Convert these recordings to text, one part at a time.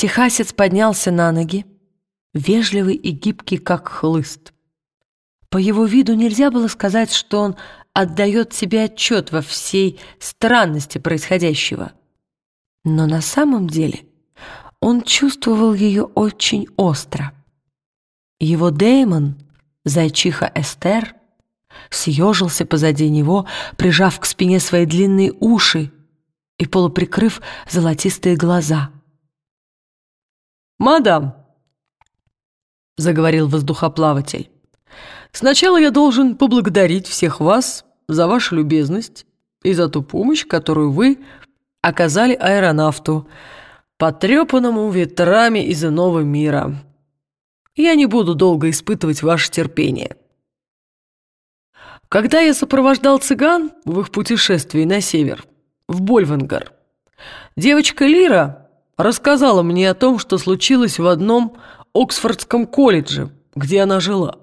Техасец поднялся на ноги, вежливый и гибкий, как хлыст. По его виду нельзя было сказать, что он отдает себе отчет во всей странности происходящего. Но на самом деле он чувствовал ее очень остро. Его Дэймон, зайчиха Эстер, съежился позади него, прижав к спине свои длинные уши и полуприкрыв золотистые глаза. «Мадам», — заговорил воздухоплаватель, «сначала я должен поблагодарить всех вас за вашу любезность и за ту помощь, которую вы оказали аэронавту, потрепанному ветрами из иного мира. Я не буду долго испытывать ваше терпение. Когда я сопровождал цыган в их путешествии на север, в Больвенгар, девочка Лира рассказала мне о том, что случилось в одном Оксфордском колледже, где она жила.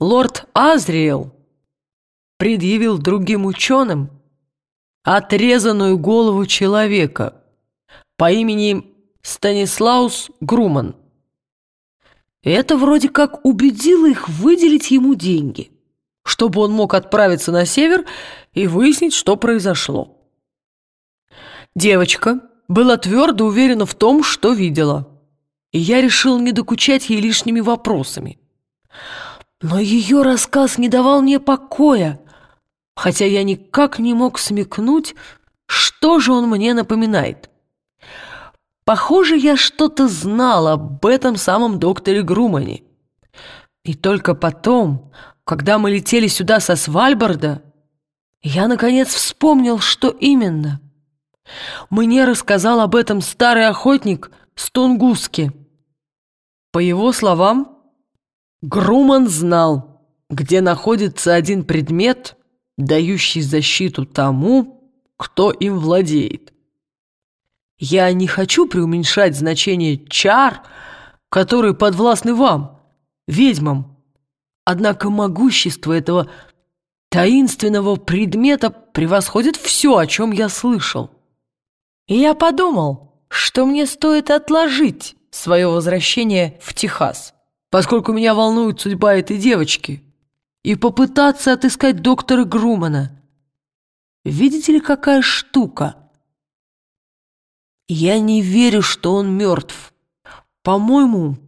Лорд Азриэл предъявил другим ученым отрезанную голову человека по имени Станислаус Груман. Это вроде как убедило их выделить ему деньги, чтобы он мог отправиться на север и выяснить, что произошло. Девочка была твердо уверена в том, что видела, и я решил не докучать ей лишними вопросами. Но ее рассказ не давал мне покоя, хотя я никак не мог смекнуть, что же он мне напоминает. Похоже, я что-то знал об этом самом докторе Грумане. И только потом, когда мы летели сюда со Свальборда, я, наконец, вспомнил, что именно. Мне рассказал об этом старый охотник с. По его словам, Груман знал, где находится один предмет, дающий защиту тому, кто им владеет. Я не хочу преуменьшать значение чар, которые подвластны вам, ведьмам. Однако могущество этого таинственного предмета превосходит все, о чем я слышал. И я подумал, что мне стоит отложить свое возвращение в Техас, поскольку меня волнует судьба этой девочки – и попытаться отыскать доктора Грумана. Видите ли, какая штука? Я не верю, что он мертв. По-моему,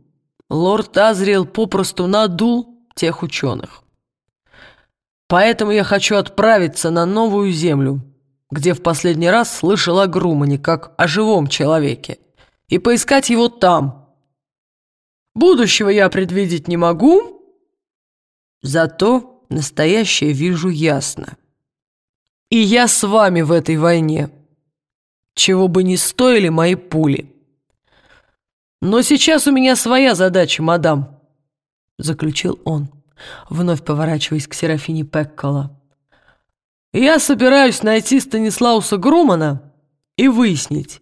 лорд Азриэл попросту надул тех ученых. Поэтому я хочу отправиться на новую землю, где в последний раз слышал о Грумане как о живом человеке, и поискать его там. Будущего я предвидеть не могу, Зато настоящее вижу ясно. И я с вами в этой войне, чего бы ни стоили мои пули. Но сейчас у меня своя задача, мадам, заключил он, вновь поворачиваясь к Серафине Пеккола. Я собираюсь найти Станислауса Грумана и выяснить,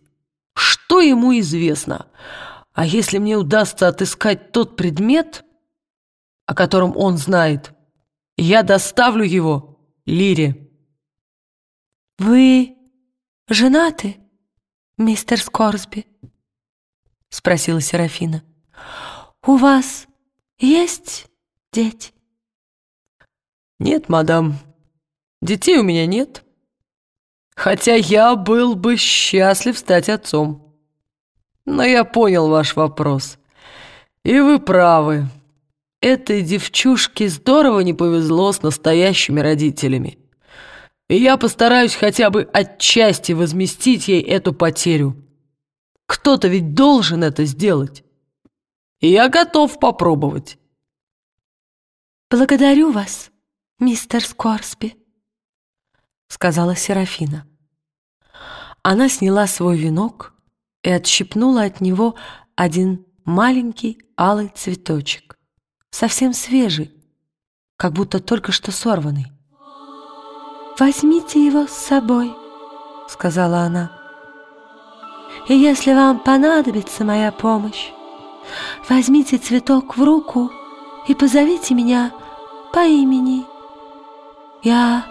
что ему известно. А если мне удастся отыскать тот предмет, о котором он знает. Я доставлю его Лире. «Вы женаты, мистер Скорсби?» — спросила Серафина. «У вас есть дети?» «Нет, мадам, детей у меня нет. Хотя я был бы счастлив стать отцом. Но я понял ваш вопрос. И вы правы». Этой девчушке здорово не повезло с настоящими родителями. И я постараюсь хотя бы отчасти возместить ей эту потерю. Кто-то ведь должен это сделать. И я готов попробовать. «Благодарю вас, мистер Скорсби», — сказала Серафина. Она сняла свой венок и отщипнула от него один маленький алый цветочек совсем свежий, как будто только что сорванный. «Возьмите его с собой», — сказала она. «И если вам понадобится моя помощь, возьмите цветок в руку и позовите меня по имени. Я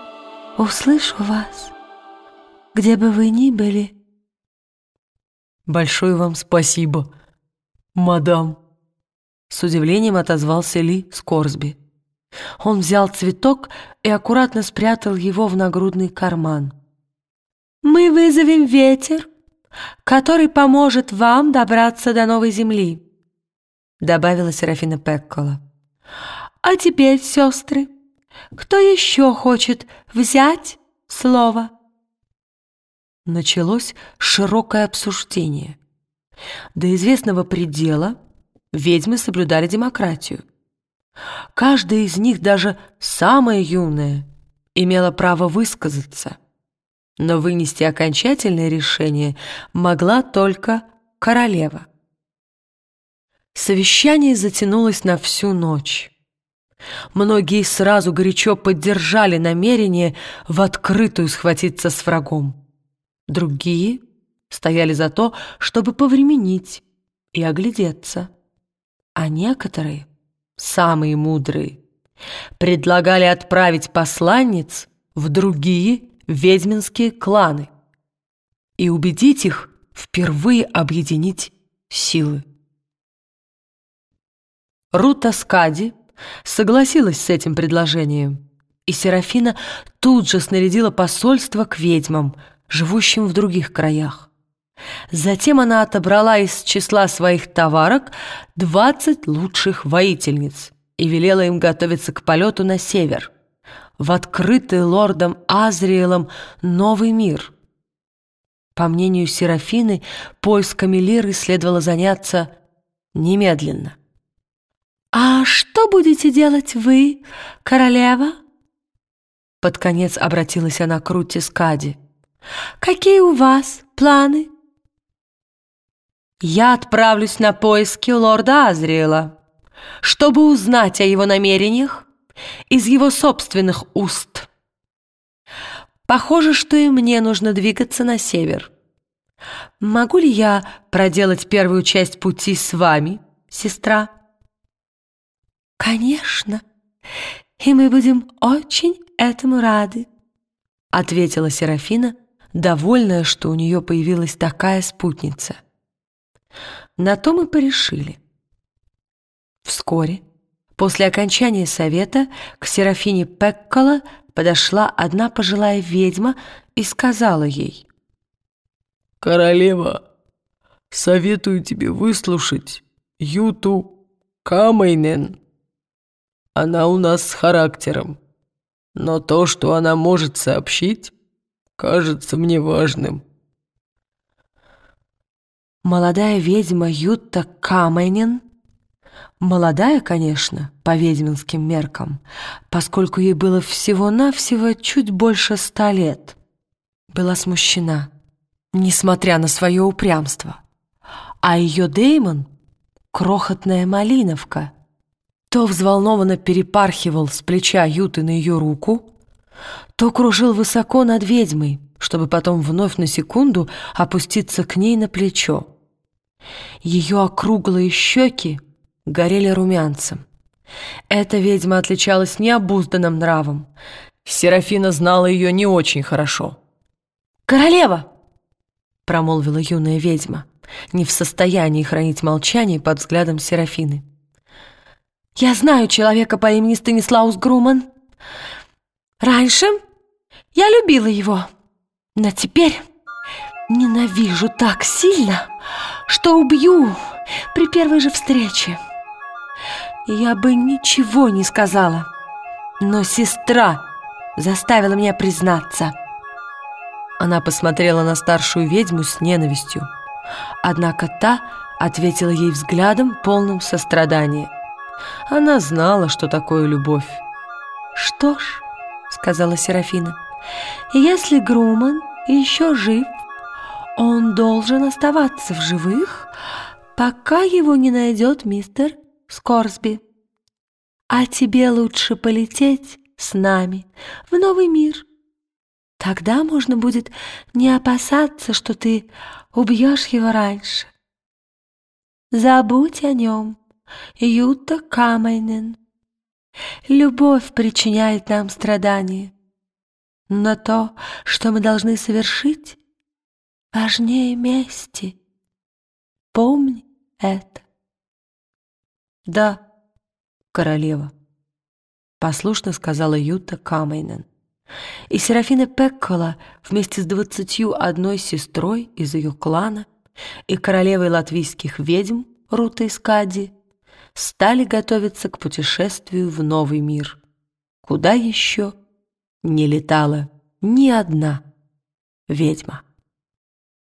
услышу вас, где бы вы ни были». «Большое вам спасибо, мадам!» С удивлением отозвался Ли Скорсби. Он взял цветок и аккуратно спрятал его в нагрудный карман. «Мы вызовем ветер, который поможет вам добраться до новой земли», добавила Серафина Пеккола. «А теперь, сестры, кто еще хочет взять слово?» Началось широкое обсуждение. До известного предела ведьмы соблюдали демократию. Каждая из них, даже самая юная, имела право высказаться, но вынести окончательное решение могла только королева. Совещание затянулось на всю ночь. Многие сразу горячо поддержали намерение в открытую схватиться с врагом. Другие стояли за то, чтобы повременить и оглядеться. А некоторые самые мудрые, предлагали отправить посланниц в другие ведьминские кланы и убедить их впервые объединить силы. Рута Скади согласилась с этим предложением, и Серафина тут же снарядила посольство к ведьмам, живущим в других краях. Затем она отобрала из числа своих товарок двадцать лучших воительниц и велела им готовиться к полету на север, в открытый лордом Азриэлом новый мир. По мнению Серафины, поисками Лиры следовало заняться немедленно. «А что будете делать вы, королева?» Под конец обратилась она к Рутте Скади. «Какие у вас планы?» Я отправлюсь на поиски лорда Азриэла, чтобы узнать о его намерениях из его собственных уст. Похоже, что и мне нужно двигаться на север. Могу ли я проделать первую часть пути с вами, сестра? Конечно, и мы будем очень этому рады, ответила Серафина, довольная, что у нее появилась такая спутница. На то мы порешили. Вскоре, после окончания совета, к Серафине Пеккола подошла одна пожилая ведьма и сказала ей. «Королева, советую тебе выслушать Юту Камейнен. Она у нас с характером, но то, что она может сообщить, кажется мне важным. Молодая ведьма Ютта Каменин, молодая, конечно, по ведьминским меркам, поскольку ей было всего-навсего чуть больше ста лет, была смущена, несмотря на свое упрямство. А ее Деймон — крохотная малиновка — то взволнованно перепархивал с плеча Юты на ее руку, то кружил высоко над ведьмой, чтобы потом вновь на секунду опуститься к ней на плечо. Ее округлые щеки горели румянцем. Эта ведьма отличалась необузданным нравом. Серафина знала ее не очень хорошо. «Королева!» — промолвила юная ведьма, не в состоянии хранить молчание под взглядом Серафины. «Я знаю человека по имени Станислаус Груман. Раньше я любила его, но теперь ненавижу так сильно, что убью при первой же встрече. Я бы ничего не сказала, но сестра заставила меня признаться. Она посмотрела на старшую ведьму с ненавистью, однако та ответила ей взглядом, полным сострадания. Она знала, что такое любовь. «Что ж», — сказала Серафина, — «если Груман еще жив, он должен оставаться в живых, пока его не найдет мистер Скорсби. А тебе лучше полететь с нами в новый мир. Тогда можно будет не опасаться, что ты убьешь его раньше. Забудь о нем, Юта Камайнен. Любовь причиняет нам страдания. Но то, что мы должны совершить, важнее мести. Помни это. Да, королева, послушно сказала Юта Камейнен. И Серафина Пеккола вместе с двадцатью одной сестрой из ее клана и королевой латвийских ведьм Рутой Скади стали готовиться к путешествию в новый мир, куда еще не летала ни одна ведьма.